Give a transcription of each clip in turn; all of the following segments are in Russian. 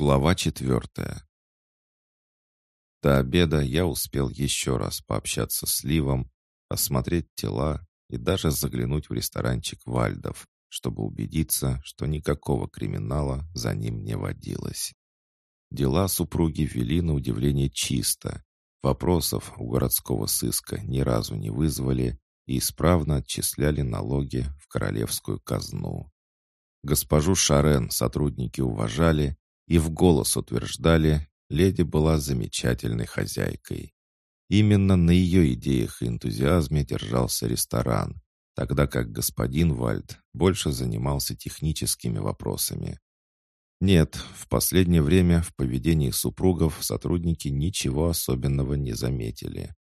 Глава четвертая. До обеда я успел еще раз пообщаться с Ливом, осмотреть тела и даже заглянуть в ресторанчик Вальдов, чтобы убедиться, что никакого криминала за ним не водилось. Дела супруги вели на удивление чисто. Вопросов у городского сыска ни разу не вызвали и исправно отчисляли налоги в королевскую казну. Госпожу Шарен сотрудники уважали и в голос утверждали, леди была замечательной хозяйкой. Именно на ее идеях и энтузиазме держался ресторан, тогда как господин Вальд больше занимался техническими вопросами. Нет, в последнее время в поведении супругов сотрудники ничего особенного не заметили.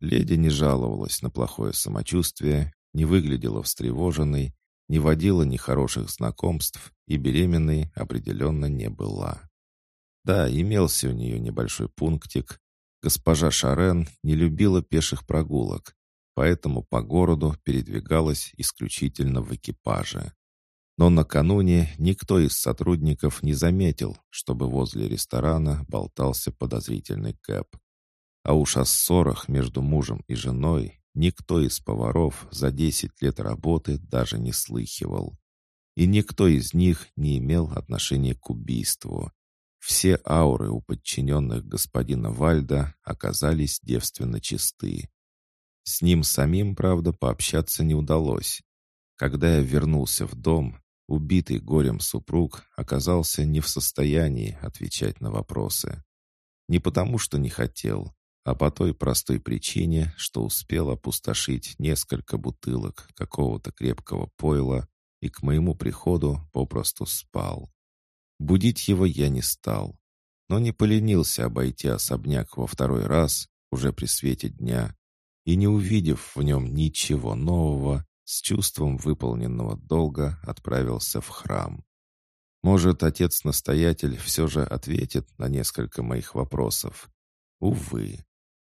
Леди не жаловалась на плохое самочувствие, не выглядела встревоженной не водила нехороших знакомств и беременной определенно не была. Да, имелся у нее небольшой пунктик. Госпожа Шарен не любила пеших прогулок, поэтому по городу передвигалась исключительно в экипаже. Но накануне никто из сотрудников не заметил, чтобы возле ресторана болтался подозрительный кэп. А уж о ссорах между мужем и женой Никто из поваров за 10 лет работы даже не слыхивал. И никто из них не имел отношения к убийству. Все ауры у подчиненных господина Вальда оказались девственно чисты. С ним самим, правда, пообщаться не удалось. Когда я вернулся в дом, убитый горем супруг оказался не в состоянии отвечать на вопросы. Не потому, что не хотел, а по той простой причине, что успел опустошить несколько бутылок какого-то крепкого пойла и к моему приходу попросту спал. Будить его я не стал, но не поленился обойти особняк во второй раз, уже при свете дня, и не увидев в нем ничего нового, с чувством выполненного долга отправился в храм. Может, отец-настоятель все же ответит на несколько моих вопросов. Увы.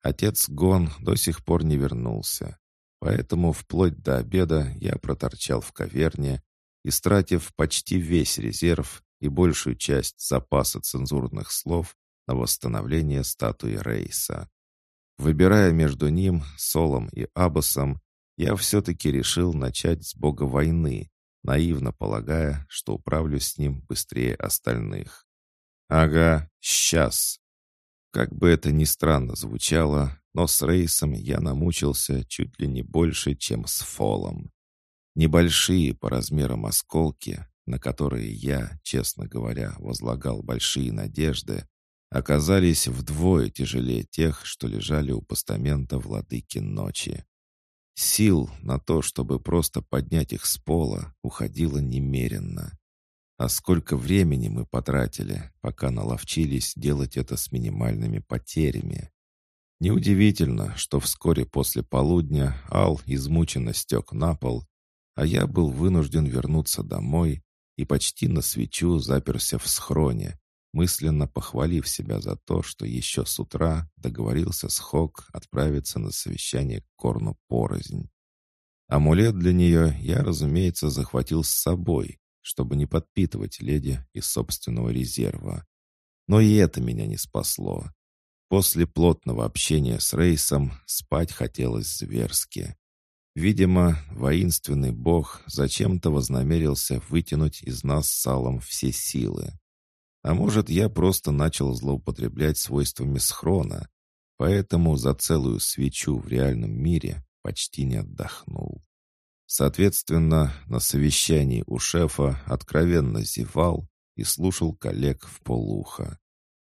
Отец Гон до сих пор не вернулся, поэтому вплоть до обеда я проторчал в каверне, истратив почти весь резерв и большую часть запаса цензурных слов на восстановление статуи Рейса. Выбирая между ним, Солом и Абасом, я все-таки решил начать с бога войны, наивно полагая, что управлюсь с ним быстрее остальных. «Ага, сейчас!» Как бы это ни странно звучало, но с Рейсом я намучился чуть ли не больше, чем с Фолом. Небольшие по размерам осколки, на которые я, честно говоря, возлагал большие надежды, оказались вдвое тяжелее тех, что лежали у постамента владыки ночи. Сил на то, чтобы просто поднять их с пола, уходило немеренно. А сколько времени мы потратили, пока наловчились делать это с минимальными потерями. Неудивительно, что вскоре после полудня Ал измученно стек на пол, а я был вынужден вернуться домой и почти на свечу заперся в схроне, мысленно похвалив себя за то, что еще с утра договорился с Хок отправиться на совещание к Корну порознь. Амулет для нее я, разумеется, захватил с собой, чтобы не подпитывать леди из собственного резерва. Но и это меня не спасло. После плотного общения с Рейсом спать хотелось зверски. Видимо, воинственный бог зачем-то вознамерился вытянуть из нас салом все силы. А может, я просто начал злоупотреблять свойствами схрона, поэтому за целую свечу в реальном мире почти не отдохнул. Соответственно, на совещании у шефа откровенно зевал и слушал коллег в полуха.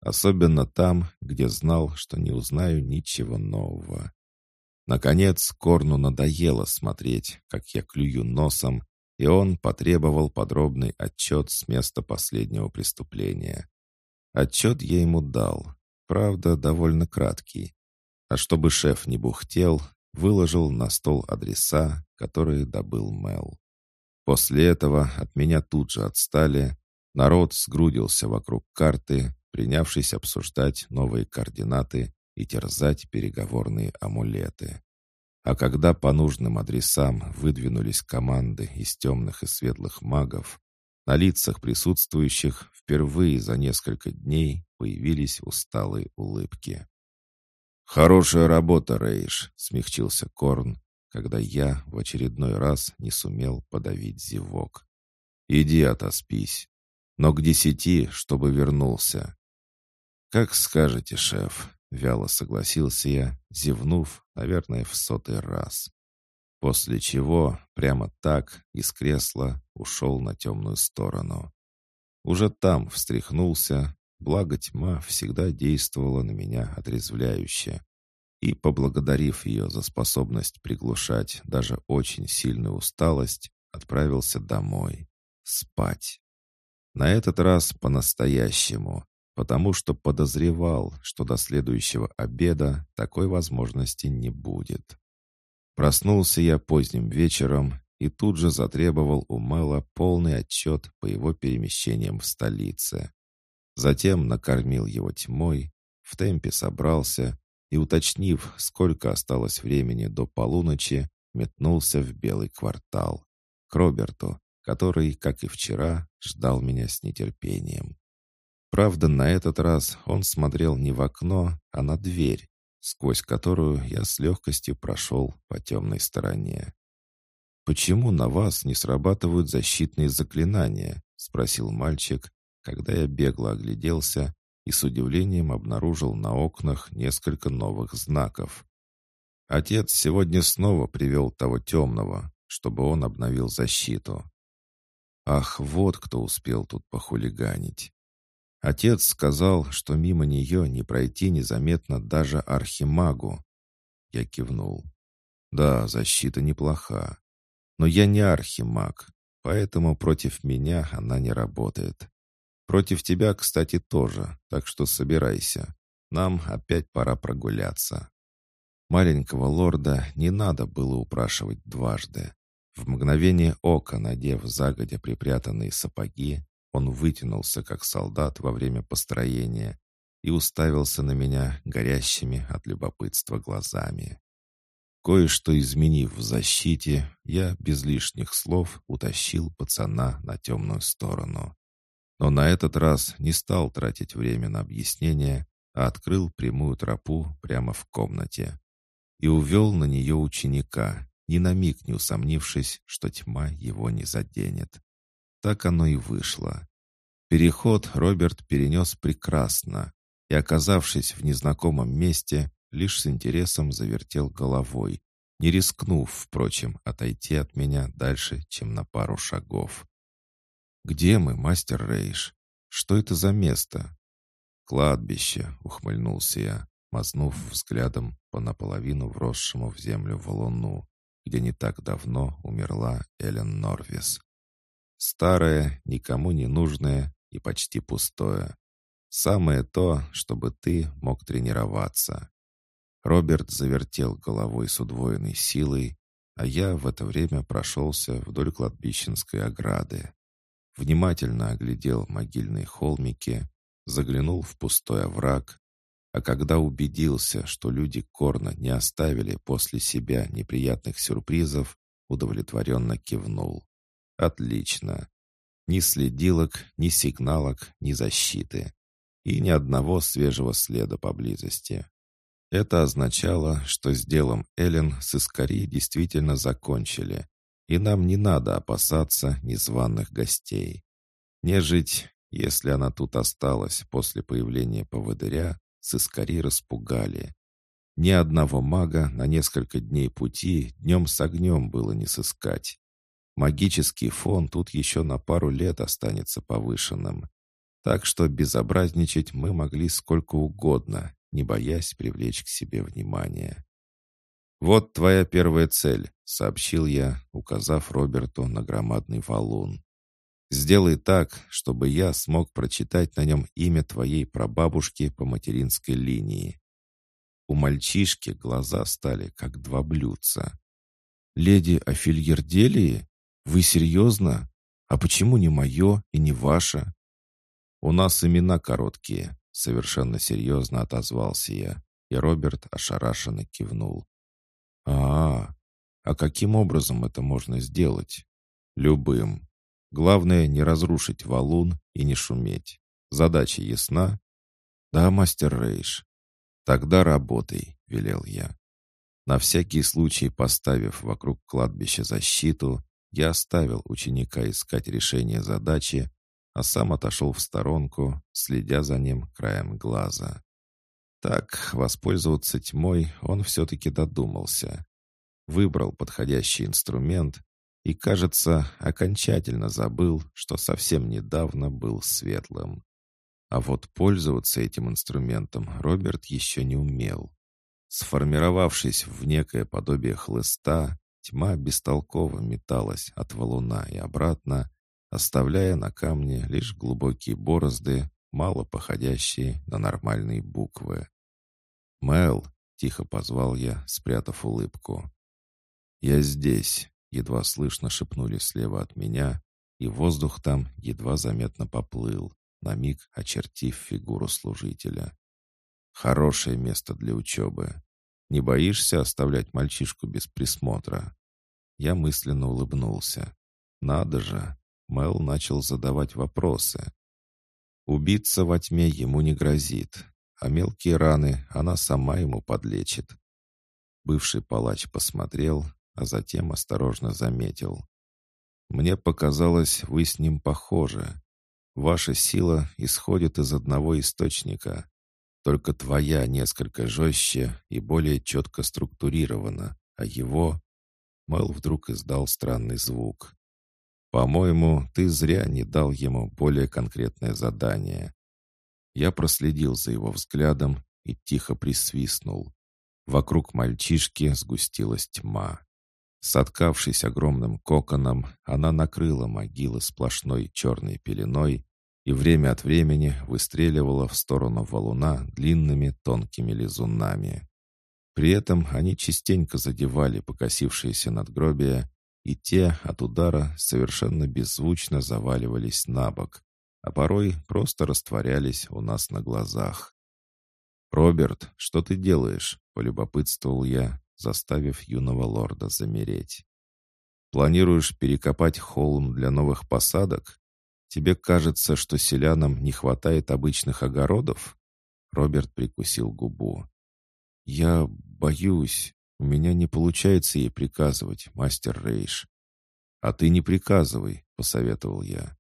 Особенно там, где знал, что не узнаю ничего нового. Наконец, Корну надоело смотреть, как я клюю носом, и он потребовал подробный отчет с места последнего преступления. Отчет я ему дал, правда, довольно краткий. А чтобы шеф не бухтел, выложил на стол адреса, которые добыл Мел. После этого от меня тут же отстали, народ сгрудился вокруг карты, принявшись обсуждать новые координаты и терзать переговорные амулеты. А когда по нужным адресам выдвинулись команды из темных и светлых магов, На лицах присутствующих впервые за несколько дней появились усталые улыбки. «Хорошая работа, Рейш», — смягчился Корн, когда я в очередной раз не сумел подавить зевок. «Иди отоспись. Но к десяти, чтобы вернулся». «Как скажете, шеф», — вяло согласился я, зевнув, наверное, в сотый раз. После чего, прямо так, из кресла, ушел на темную сторону. Уже там встряхнулся, благо тьма всегда действовала на меня отрезвляюще. И, поблагодарив ее за способность приглушать даже очень сильную усталость, отправился домой. Спать. На этот раз по-настоящему, потому что подозревал, что до следующего обеда такой возможности не будет. Проснулся я поздним вечером и тут же затребовал у Мэла полный отчет по его перемещениям в столице. Затем накормил его тьмой, в темпе собрался и, уточнив, сколько осталось времени до полуночи, метнулся в белый квартал, к Роберту, который, как и вчера, ждал меня с нетерпением. Правда, на этот раз он смотрел не в окно, а на дверь, сквозь которую я с легкостью прошел по темной стороне. «Почему на вас не срабатывают защитные заклинания?» — спросил мальчик, когда я бегло огляделся и с удивлением обнаружил на окнах несколько новых знаков. Отец сегодня снова привел того темного, чтобы он обновил защиту. Ах, вот кто успел тут похулиганить. Отец сказал, что мимо нее не пройти незаметно даже архимагу. Я кивнул. Да, защита неплоха. Но я не архимаг, поэтому против меня она не работает. Против тебя, кстати, тоже, так что собирайся. Нам опять пора прогуляться. Маленького лорда не надо было упрашивать дважды. В мгновение ока, надев загодя припрятанные сапоги, он вытянулся, как солдат во время построения, и уставился на меня горящими от любопытства глазами. Кое-что изменив в защите, я без лишних слов утащил пацана на темную сторону. Но на этот раз не стал тратить время на объяснение, а открыл прямую тропу прямо в комнате. И увел на нее ученика, ни на миг не усомнившись, что тьма его не заденет. Так оно и вышло. Переход Роберт перенес прекрасно, и, оказавшись в незнакомом месте, лишь с интересом завертел головой, не рискнув, впрочем, отойти от меня дальше, чем на пару шагов. «Где мы, мастер Рейш? Что это за место?» «Кладбище», — ухмыльнулся я, мазнув взглядом по наполовину вросшему в землю валуну, где не так давно умерла Эллен Норвис. Старое, никому не нужное и почти пустое. Самое то, чтобы ты мог тренироваться. Роберт завертел головой с удвоенной силой, а я в это время прошелся вдоль кладбищенской ограды. Внимательно оглядел могильные холмики, заглянул в пустой овраг, а когда убедился, что люди Корна не оставили после себя неприятных сюрпризов, удовлетворенно кивнул. «Отлично. Ни следилок, ни сигналок, ни защиты. И ни одного свежего следа поблизости. Это означало, что с делом Эллен сыскари действительно закончили, и нам не надо опасаться незваных гостей. Нежить, если она тут осталась после появления поводыря, сыскари распугали. Ни одного мага на несколько дней пути днем с огнем было не сыскать. Магический фон тут еще на пару лет останется повышенным. Так что безобразничать мы могли сколько угодно, не боясь привлечь к себе внимание. «Вот твоя первая цель», — сообщил я, указав Роберту на громадный валун. «Сделай так, чтобы я смог прочитать на нем имя твоей прабабушки по материнской линии». У мальчишки глаза стали как два блюдца. «Леди Афильерделии? Вы серьезно? А почему не мое и не ваше?» «У нас имена короткие», — совершенно серьезно отозвался я, и Роберт ошарашенно кивнул. А, а каким образом это можно сделать? Любым. Главное, не разрушить валун и не шуметь. Задача ясна?» «Да, мастер Рейш». «Тогда работай», — велел я. На всякий случай поставив вокруг кладбища защиту, я оставил ученика искать решение задачи, а сам отошел в сторонку, следя за ним краем глаза. Так, воспользоваться тьмой он все-таки додумался. Выбрал подходящий инструмент и, кажется, окончательно забыл, что совсем недавно был светлым. А вот пользоваться этим инструментом Роберт еще не умел. Сформировавшись в некое подобие хлыста, тьма бестолково металась от валуна и обратно, оставляя на камне лишь глубокие борозды, мало походящие на нормальные буквы. «Мэл», — тихо позвал я, спрятав улыбку. «Я здесь», — едва слышно шепнули слева от меня, и воздух там едва заметно поплыл, на миг очертив фигуру служителя. «Хорошее место для учебы. Не боишься оставлять мальчишку без присмотра?» Я мысленно улыбнулся. «Надо же!» Мэл начал задавать вопросы. Убиться во тьме ему не грозит, а мелкие раны она сама ему подлечит. Бывший палач посмотрел, а затем осторожно заметил. «Мне показалось, вы с ним похожи. Ваша сила исходит из одного источника, только твоя несколько жестче и более четко структурирована, а его...» Мэл вдруг издал странный звук. «По-моему, ты зря не дал ему более конкретное задание. Я проследил за его взглядом и тихо присвистнул. Вокруг мальчишки сгустилась тьма. Соткавшись огромным коконом, она накрыла могилы сплошной черной пеленой и время от времени выстреливала в сторону валуна длинными тонкими лизунами. При этом они частенько задевали покосившиеся надгробия, и те от удара совершенно беззвучно заваливались на бок, а порой просто растворялись у нас на глазах. «Роберт, что ты делаешь?» — полюбопытствовал я, заставив юного лорда замереть. «Планируешь перекопать холм для новых посадок? Тебе кажется, что селянам не хватает обычных огородов?» Роберт прикусил губу. «Я боюсь. У меня не получается ей приказывать, мастер Рейш». «А ты не приказывай», — посоветовал я.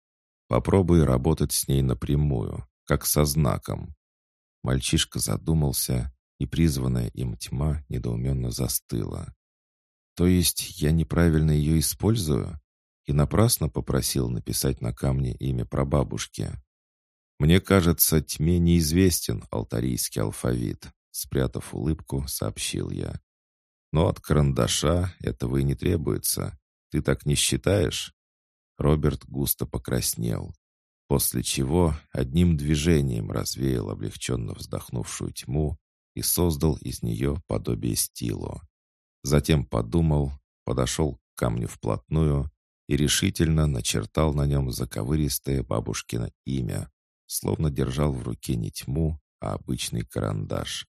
Попробуй работать с ней напрямую, как со знаком. Мальчишка задумался, и призванная им тьма недоуменно застыла. То есть я неправильно ее использую? И напрасно попросил написать на камне имя прабабушки. Мне кажется, тьме неизвестен алтарийский алфавит, спрятав улыбку, сообщил я. Но от карандаша этого и не требуется. Ты так не считаешь? Роберт густо покраснел, после чего одним движением развеял облегченно вздохнувшую тьму и создал из нее подобие стилу. Затем подумал, подошел к камню вплотную и решительно начертал на нем заковыристое бабушкино имя, словно держал в руке не тьму, а обычный карандаш.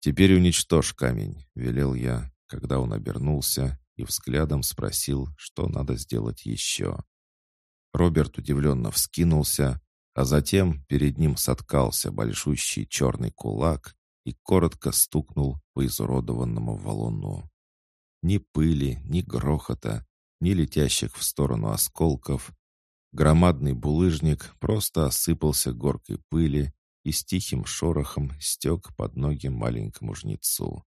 «Теперь уничтожь камень», — велел я, когда он обернулся и взглядом спросил, что надо сделать еще. Роберт удивленно вскинулся, а затем перед ним соткался большущий черный кулак и коротко стукнул по изуродованному валуну. Ни пыли, ни грохота, ни летящих в сторону осколков. Громадный булыжник просто осыпался горкой пыли и с тихим шорохом стек под ноги маленькому жнецу.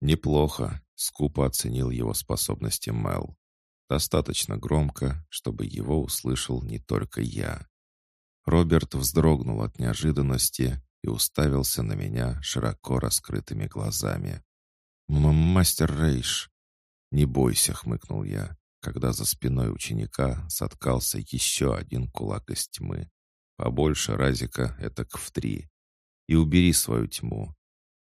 «Неплохо», — скупо оценил его способности Мел. «Достаточно громко, чтобы его услышал не только я». Роберт вздрогнул от неожиданности и уставился на меня широко раскрытыми глазами. «Мастер Рейш!» «Не бойся», — хмыкнул я, когда за спиной ученика соткался еще один кулак из тьмы. Побольше разика — это к в три. И убери свою тьму.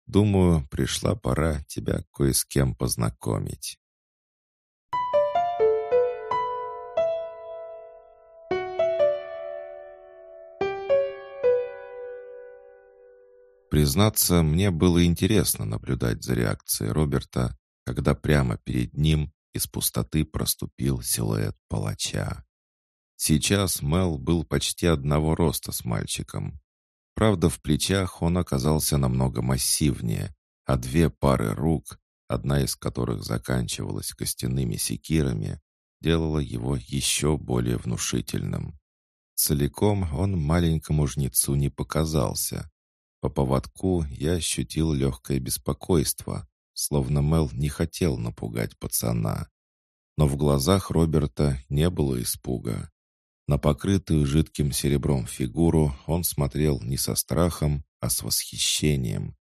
Думаю, пришла пора тебя кое с кем познакомить. Признаться, мне было интересно наблюдать за реакцией Роберта, когда прямо перед ним из пустоты проступил силуэт палача. Сейчас Мел был почти одного роста с мальчиком. Правда, в плечах он оказался намного массивнее, а две пары рук, одна из которых заканчивалась костяными секирами, делала его еще более внушительным. Целиком он маленькому жнецу не показался. По поводку я ощутил легкое беспокойство, словно Мел не хотел напугать пацана. Но в глазах Роберта не было испуга. На покрытую жидким серебром фигуру он смотрел не со страхом, а с восхищением.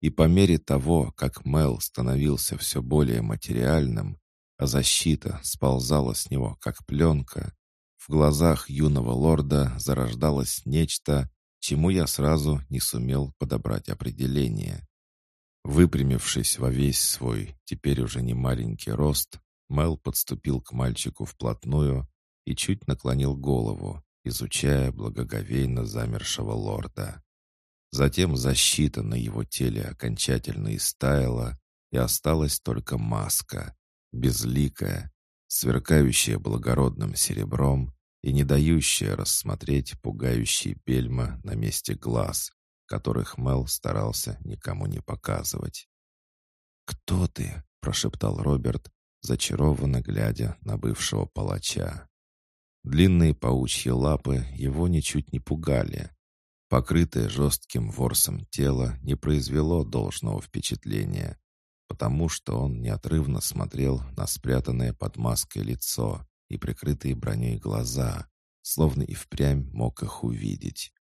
И по мере того, как Мел становился все более материальным, а защита сползала с него, как пленка, в глазах юного лорда зарождалось нечто, чему я сразу не сумел подобрать определение. Выпрямившись во весь свой, теперь уже не маленький рост, Мел подступил к мальчику вплотную и чуть наклонил голову, изучая благоговейно замершего лорда. Затем защита на его теле окончательно истаяла, и осталась только маска, безликая, сверкающая благородным серебром и не дающая рассмотреть пугающие бельма на месте глаз, которых Мел старался никому не показывать. «Кто ты?» — прошептал Роберт, зачарованно глядя на бывшего палача. Длинные паучьи лапы его ничуть не пугали. Покрытое жестким ворсом тело не произвело должного впечатления, потому что он неотрывно смотрел на спрятанное под маской лицо и прикрытые броней глаза, словно и впрямь мог их увидеть.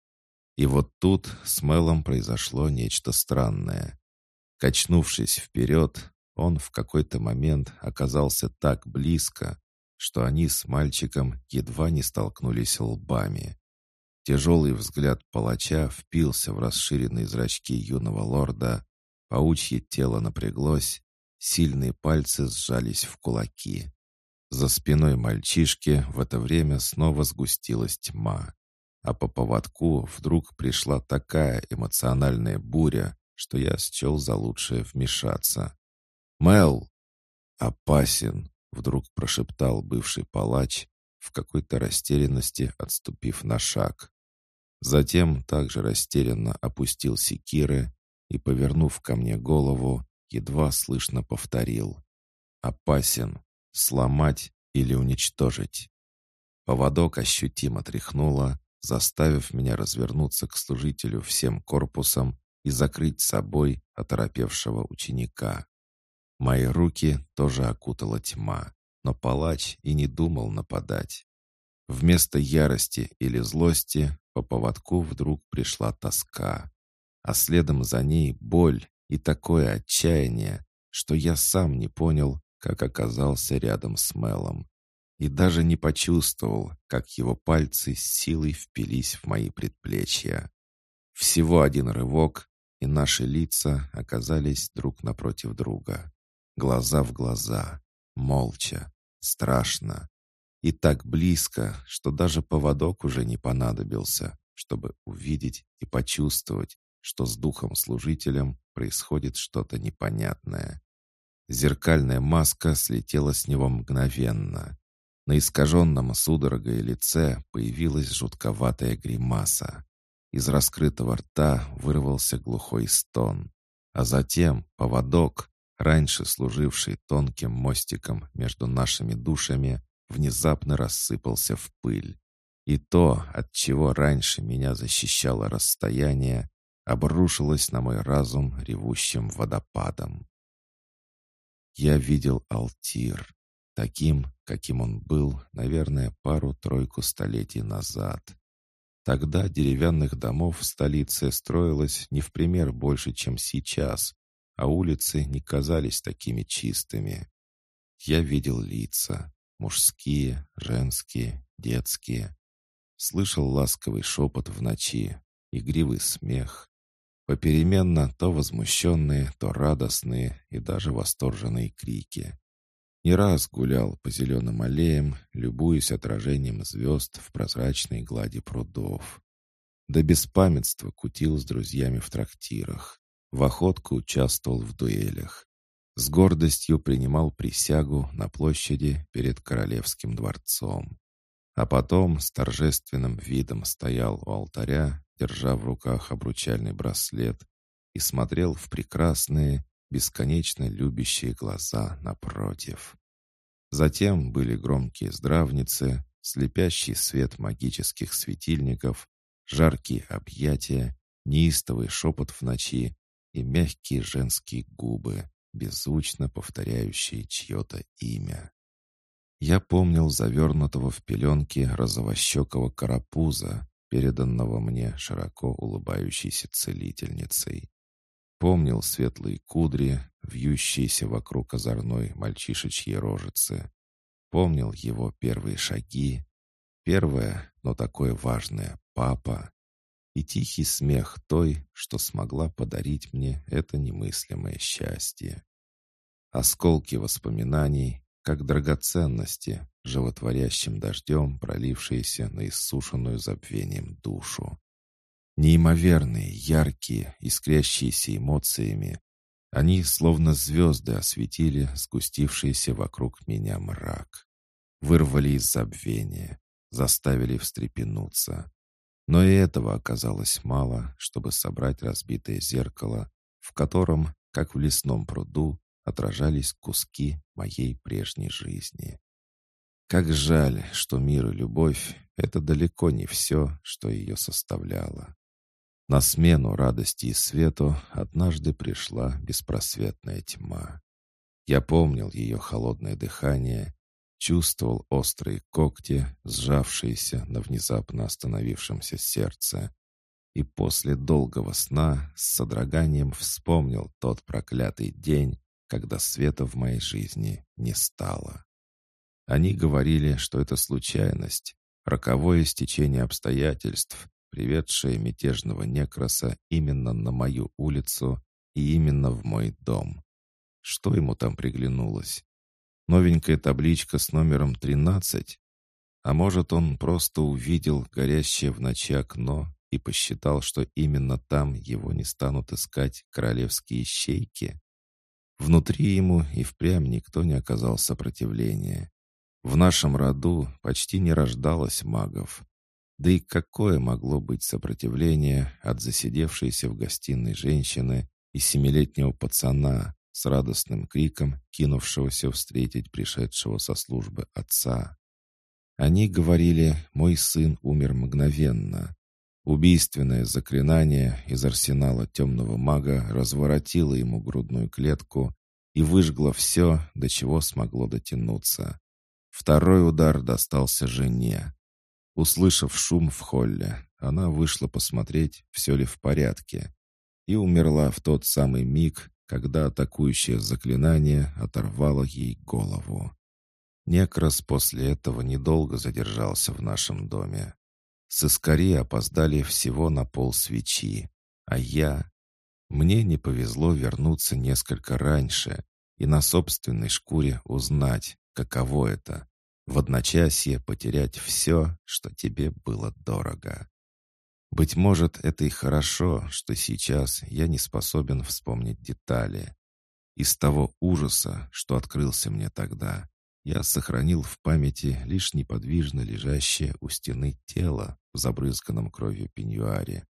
И вот тут с Мелом произошло нечто странное. Качнувшись вперед, он в какой-то момент оказался так близко, что они с мальчиком едва не столкнулись лбами. Тяжелый взгляд палача впился в расширенные зрачки юного лорда, паучье тело напряглось, сильные пальцы сжались в кулаки. За спиной мальчишки в это время снова сгустилась тьма, а по поводку вдруг пришла такая эмоциональная буря, что я счел за лучшее вмешаться. «Мел!» «Опасен!» — вдруг прошептал бывший палач, в какой-то растерянности отступив на шаг. Затем также растерянно опустил секиры и, повернув ко мне голову, едва слышно повторил. «Опасен! Сломать или уничтожить!» Поводок ощутимо тряхнуло, заставив меня развернуться к служителю всем корпусом и закрыть собой оторопевшего ученика. Мои руки тоже окутала тьма, но палач и не думал нападать. Вместо ярости или злости по поводку вдруг пришла тоска, а следом за ней боль и такое отчаяние, что я сам не понял, как оказался рядом с Мелом, и даже не почувствовал, как его пальцы с силой впились в мои предплечья. Всего один рывок, и наши лица оказались друг напротив друга глаза в глаза, молча, страшно. И так близко, что даже поводок уже не понадобился, чтобы увидеть и почувствовать, что с духом-служителем происходит что-то непонятное. Зеркальная маска слетела с него мгновенно. На искаженном судорогой лице появилась жутковатая гримаса. Из раскрытого рта вырвался глухой стон. А затем поводок, раньше служивший тонким мостиком между нашими душами, внезапно рассыпался в пыль. И то, от чего раньше меня защищало расстояние, обрушилось на мой разум ревущим водопадом. Я видел Алтир, таким, каким он был, наверное, пару-тройку столетий назад. Тогда деревянных домов в столице строилось не в пример больше, чем сейчас, а улицы не казались такими чистыми. Я видел лица, мужские, женские, детские. Слышал ласковый шепот в ночи, игривый смех. Попеременно то возмущенные, то радостные и даже восторженные крики. Не раз гулял по зеленым аллеям, любуясь отражением звезд в прозрачной глади прудов. До беспамятства кутил с друзьями в трактирах. В охотку участвовал в дуэлях. С гордостью принимал присягу на площади перед Королевским дворцом. А потом с торжественным видом стоял у алтаря, держа в руках обручальный браслет, и смотрел в прекрасные, бесконечно любящие глаза напротив. Затем были громкие здравницы, слепящий свет магических светильников, жаркие объятия, неистовый шепот в ночи и мягкие женские губы, беззвучно повторяющие чье-то имя. Я помнил завернутого в пеленки розовощекого карапуза, переданного мне широко улыбающейся целительницей. Помнил светлые кудри, вьющиеся вокруг озорной мальчишечьей рожицы. Помнил его первые шаги. Первое, но такое важное, папа. И тихий смех той, что смогла подарить мне это немыслимое счастье. Осколки воспоминаний, как драгоценности, животворящим дождем, пролившиеся на иссушенную забвением душу. Неимоверные, яркие, искрящиеся эмоциями, они, словно звезды, осветили сгустившийся вокруг меня мрак. Вырвали из забвения, заставили встрепенуться. Но и этого оказалось мало, чтобы собрать разбитое зеркало, в котором, как в лесном пруду, отражались куски моей прежней жизни. Как жаль, что мир и любовь — это далеко не все, что ее составляло. На смену радости и свету однажды пришла беспросветная тьма. Я помнил ее холодное дыхание, чувствовал острые когти, сжавшиеся на внезапно остановившемся сердце, и после долгого сна с содроганием вспомнил тот проклятый день, когда света в моей жизни не стало. Они говорили, что это случайность, роковое стечение обстоятельств, приведшая мятежного некраса именно на мою улицу и именно в мой дом. Что ему там приглянулось? Новенькая табличка с номером 13? А может, он просто увидел горящее в ночи окно и посчитал, что именно там его не станут искать королевские щейки? Внутри ему и впрямь никто не оказал сопротивления. В нашем роду почти не рождалось магов, да и какое могло быть сопротивление от засидевшейся в гостиной женщины и семилетнего пацана с радостным криком, кинувшегося встретить пришедшего со службы отца? Они говорили, мой сын умер мгновенно. Убийственное заклинание из арсенала темного мага разворотило ему грудную клетку и выжгло все, до чего смогло дотянуться. Второй удар достался жене. Услышав шум в холле, она вышла посмотреть, все ли в порядке, и умерла в тот самый миг, когда атакующее заклинание оторвало ей голову. Некрас после этого недолго задержался в нашем доме. Сыскари опоздали всего на пол свечи, а я... Мне не повезло вернуться несколько раньше и на собственной шкуре узнать, каково это в одночасье потерять все, что тебе было дорого. Быть может, это и хорошо, что сейчас я не способен вспомнить детали. Из того ужаса, что открылся мне тогда, я сохранил в памяти лишь неподвижно лежащее у стены тело в забрызганном кровью пеньюаре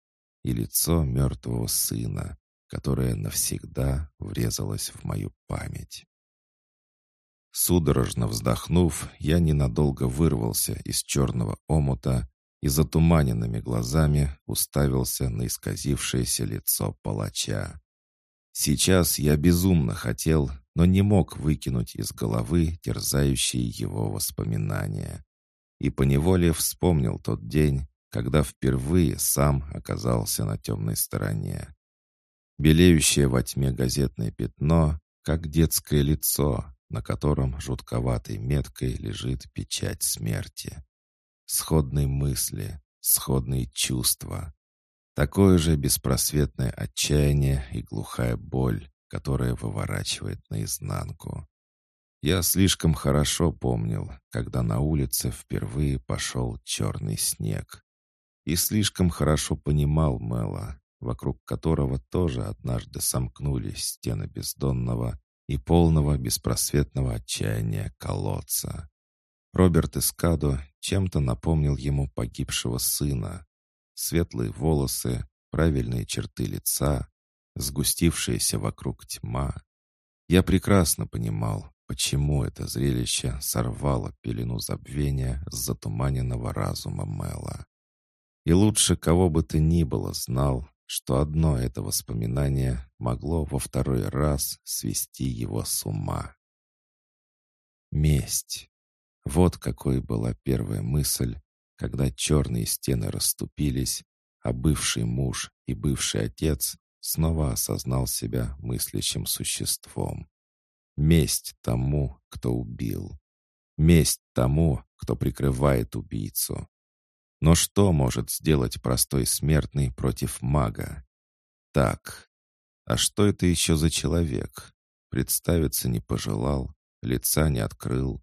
и лицо мертвого сына, которое навсегда врезалось в мою память. Судорожно вздохнув, я ненадолго вырвался из черного омута и затуманенными глазами уставился на исказившееся лицо палача. Сейчас я безумно хотел, но не мог выкинуть из головы терзающие его воспоминания. И поневоле вспомнил тот день, когда впервые сам оказался на темной стороне. Белеющее во тьме газетное пятно, как детское лицо, на котором жутковатой меткой лежит печать смерти. Сходные мысли, сходные чувства. Такое же беспросветное отчаяние и глухая боль, которая выворачивает наизнанку. Я слишком хорошо помнил, когда на улице впервые пошел черный снег. И слишком хорошо понимал Мэла, вокруг которого тоже однажды сомкнулись стены бездонного, и полного беспросветного отчаяния колодца. Роберт Эскадо чем-то напомнил ему погибшего сына. Светлые волосы, правильные черты лица, сгустившаяся вокруг тьма. Я прекрасно понимал, почему это зрелище сорвало пелену забвения с затуманенного разума Мэла. И лучше кого бы ты ни было знал, что одно это воспоминание могло во второй раз свести его с ума. Месть. Вот какой была первая мысль, когда черные стены расступились, а бывший муж и бывший отец снова осознал себя мыслящим существом. Месть тому, кто убил. Месть тому, кто прикрывает убийцу. Но что может сделать простой смертный против мага? Так, а что это еще за человек? Представиться не пожелал, лица не открыл.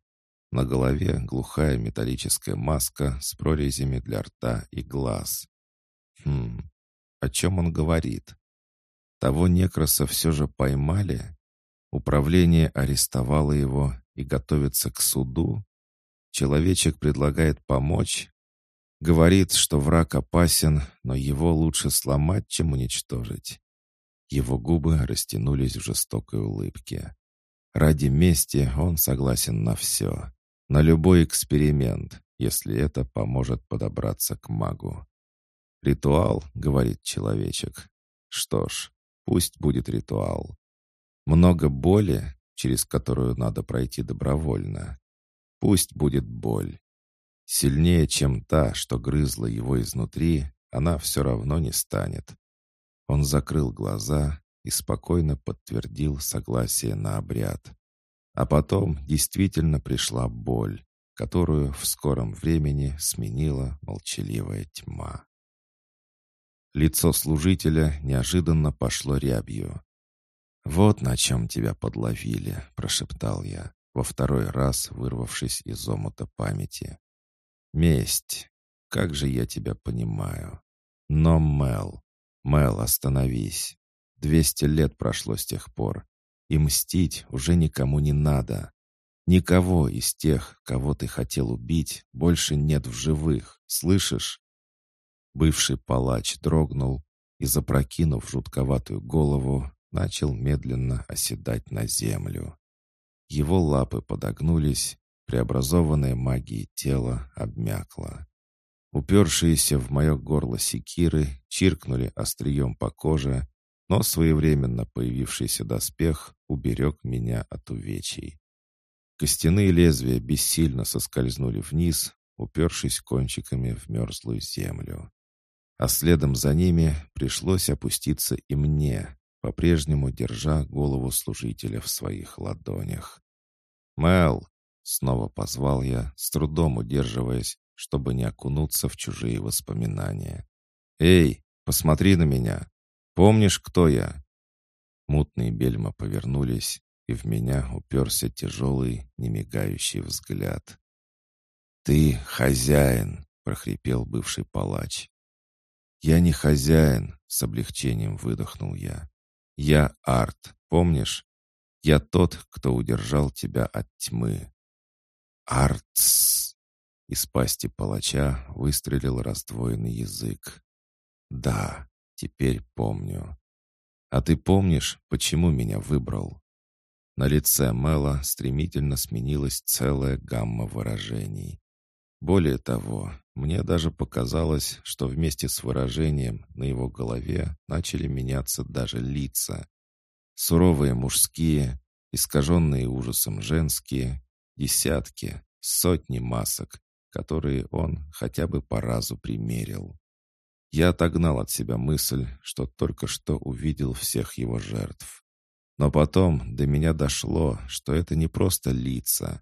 На голове глухая металлическая маска с прорезями для рта и глаз. Хм, о чем он говорит? Того некроса все же поймали? Управление арестовало его и готовится к суду? Человечек предлагает помочь? Говорит, что враг опасен, но его лучше сломать, чем уничтожить. Его губы растянулись в жестокой улыбке. Ради мести он согласен на все. На любой эксперимент, если это поможет подобраться к магу. «Ритуал», — говорит человечек. Что ж, пусть будет ритуал. Много боли, через которую надо пройти добровольно. Пусть будет боль. Сильнее, чем та, что грызла его изнутри, она все равно не станет. Он закрыл глаза и спокойно подтвердил согласие на обряд. А потом действительно пришла боль, которую в скором времени сменила молчаливая тьма. Лицо служителя неожиданно пошло рябью. «Вот на чем тебя подловили», — прошептал я, во второй раз вырвавшись из омута памяти. Месть. Как же я тебя понимаю. Но, Мел, Мел, остановись. Двести лет прошло с тех пор, и мстить уже никому не надо. Никого из тех, кого ты хотел убить, больше нет в живых, слышишь? Бывший палач дрогнул и, запрокинув жутковатую голову, начал медленно оседать на землю. Его лапы подогнулись, Преобразованное магией тело обмякло. Упершиеся в мое горло секиры чиркнули острием по коже, но своевременно появившийся доспех уберег меня от увечий. Костяные лезвия бессильно соскользнули вниз, упершись кончиками в мерзлую землю. А следом за ними пришлось опуститься и мне, по-прежнему держа голову служителя в своих ладонях. «Мэл!» Снова позвал я, с трудом удерживаясь, чтобы не окунуться в чужие воспоминания. «Эй, посмотри на меня! Помнишь, кто я?» Мутные бельма повернулись, и в меня уперся тяжелый, немигающий взгляд. «Ты хозяин!» — прохрипел бывший палач. «Я не хозяин!» — с облегчением выдохнул я. «Я Арт, помнишь? Я тот, кто удержал тебя от тьмы. «Артс!» Из пасти палача выстрелил раздвоенный язык. «Да, теперь помню. А ты помнишь, почему меня выбрал?» На лице Мэла стремительно сменилась целая гамма выражений. Более того, мне даже показалось, что вместе с выражением на его голове начали меняться даже лица. Суровые мужские, искаженные ужасом женские, Десятки, сотни масок, которые он хотя бы по разу примерил. Я отогнал от себя мысль, что только что увидел всех его жертв. Но потом до меня дошло, что это не просто лица.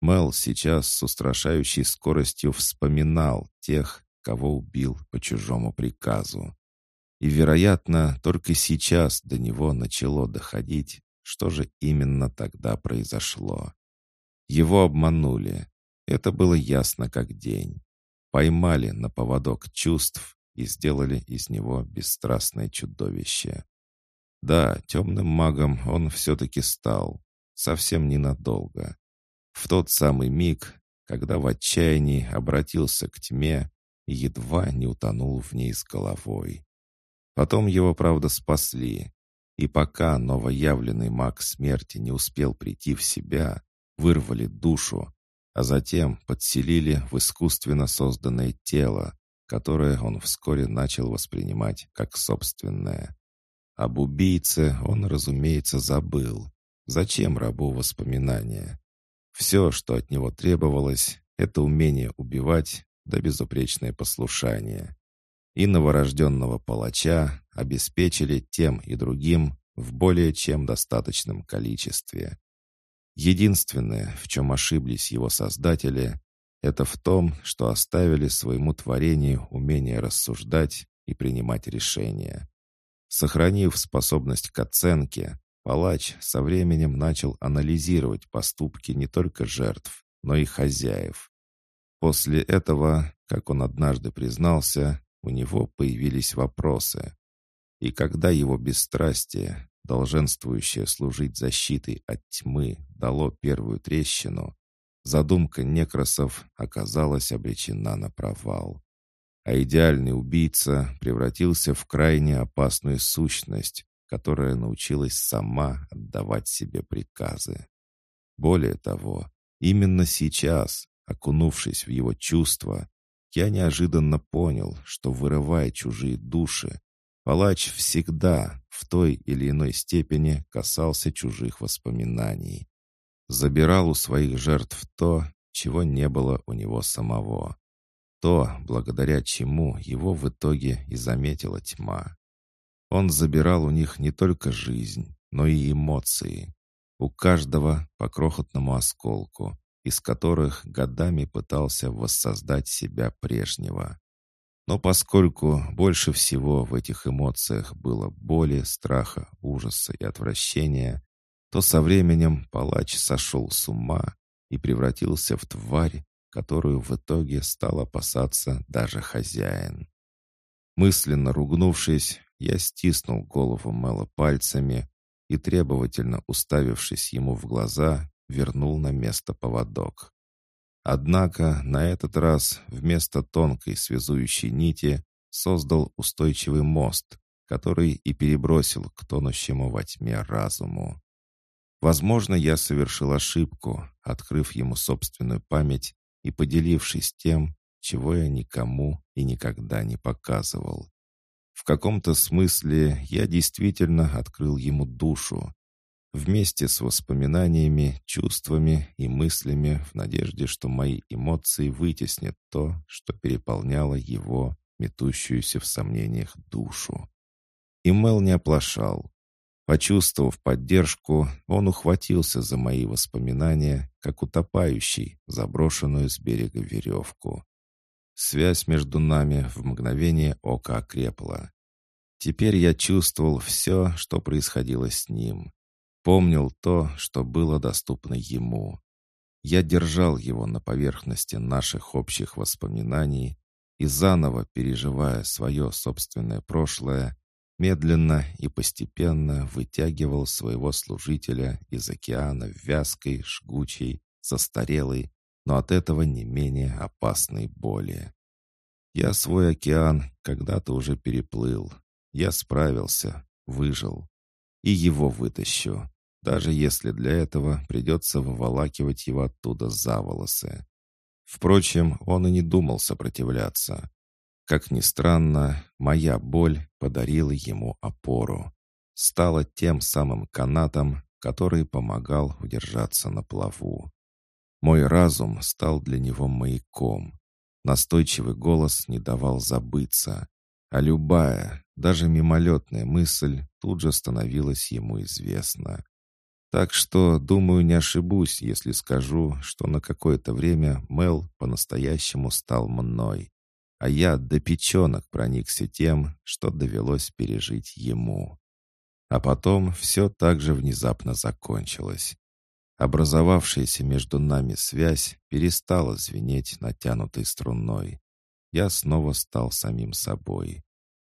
Мел сейчас с устрашающей скоростью вспоминал тех, кого убил по чужому приказу. И, вероятно, только сейчас до него начало доходить, что же именно тогда произошло. Его обманули. Это было ясно как день. Поймали на поводок чувств и сделали из него бесстрастное чудовище. Да, темным магом он все-таки стал. Совсем ненадолго. В тот самый миг, когда в отчаянии обратился к тьме едва не утонул в ней с головой. Потом его, правда, спасли, и пока новоявленный маг смерти не успел прийти в себя, вырвали душу, а затем подселили в искусственно созданное тело, которое он вскоре начал воспринимать как собственное. Об убийце он, разумеется, забыл. Зачем рабу воспоминания? Все, что от него требовалось, это умение убивать да безупречное послушание. И новорожденного палача обеспечили тем и другим в более чем достаточном количестве. Единственное, в чем ошиблись его создатели, это в том, что оставили своему творению умение рассуждать и принимать решения. Сохранив способность к оценке, палач со временем начал анализировать поступки не только жертв, но и хозяев. После этого, как он однажды признался, у него появились вопросы. И когда его бесстрастие, долженствующее служить защитой от тьмы, дало первую трещину, задумка некросов оказалась обречена на провал. А идеальный убийца превратился в крайне опасную сущность, которая научилась сама отдавать себе приказы. Более того, именно сейчас, окунувшись в его чувства, я неожиданно понял, что, вырывая чужие души, палач всегда в той или иной степени касался чужих воспоминаний забирал у своих жертв то, чего не было у него самого. То, благодаря чему его в итоге и заметила тьма. Он забирал у них не только жизнь, но и эмоции. У каждого по крохотному осколку, из которых годами пытался воссоздать себя прежнего. Но поскольку больше всего в этих эмоциях было боли, страха, ужаса и отвращения, то со временем палач сошел с ума и превратился в тварь, которую в итоге стал опасаться даже хозяин. Мысленно ругнувшись, я стиснул голову Мэла пальцами и, требовательно уставившись ему в глаза, вернул на место поводок. Однако на этот раз вместо тонкой связующей нити создал устойчивый мост, который и перебросил к тонущему во тьме разуму. Возможно, я совершил ошибку, открыв ему собственную память и поделившись тем, чего я никому и никогда не показывал. В каком-то смысле я действительно открыл ему душу, вместе с воспоминаниями, чувствами и мыслями в надежде, что мои эмоции вытеснят то, что переполняло его, метущуюся в сомнениях душу. И Мел не оплошал. Почувствовав поддержку, он ухватился за мои воспоминания, как утопающий, заброшенную с берега веревку. Связь между нами в мгновение ока окрепла. Теперь я чувствовал все, что происходило с ним. Помнил то, что было доступно ему. Я держал его на поверхности наших общих воспоминаний и заново переживая свое собственное прошлое, медленно и постепенно вытягивал своего служителя из океана вязкой, жгучей, застарелой, но от этого не менее опасной боли. Я свой океан когда-то уже переплыл. Я справился, выжил. И его вытащу, даже если для этого придется выволакивать его оттуда за волосы. Впрочем, он и не думал сопротивляться. Как ни странно, моя боль подарила ему опору. Стала тем самым канатом, который помогал удержаться на плаву. Мой разум стал для него маяком. Настойчивый голос не давал забыться, а любая, даже мимолетная мысль тут же становилась ему известна. Так что, думаю, не ошибусь, если скажу, что на какое-то время Мел по-настоящему стал мной а я до печенок проникся тем, что довелось пережить ему. А потом все так же внезапно закончилось. Образовавшаяся между нами связь перестала звенеть натянутой струной. Я снова стал самим собой.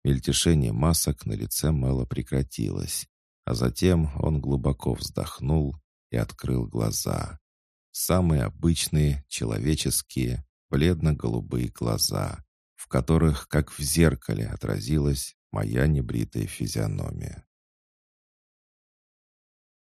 Мельтешение масок на лице Мэла прекратилось, а затем он глубоко вздохнул и открыл глаза. Самые обычные, человеческие, бледно-голубые глаза, в которых, как в зеркале, отразилась моя небритая физиономия.